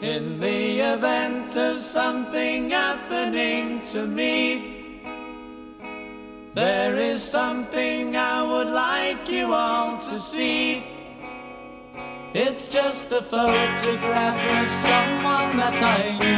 In the event of something happening to me, there is something I would like you all to see. It's just a photograph of someone that I knew.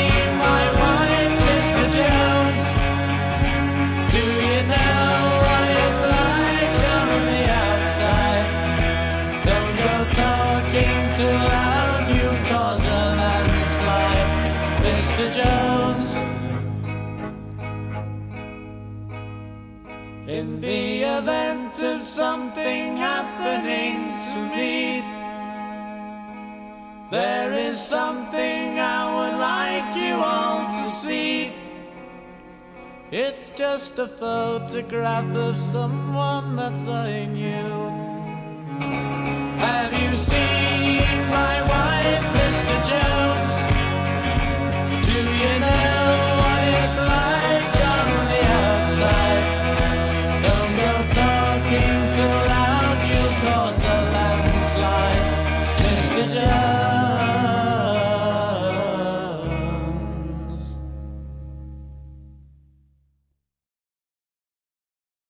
Mr. Jones. In the event of something happening to me, there is something I would like you all to see. It's just a photograph of someone that's I knew. Have you seen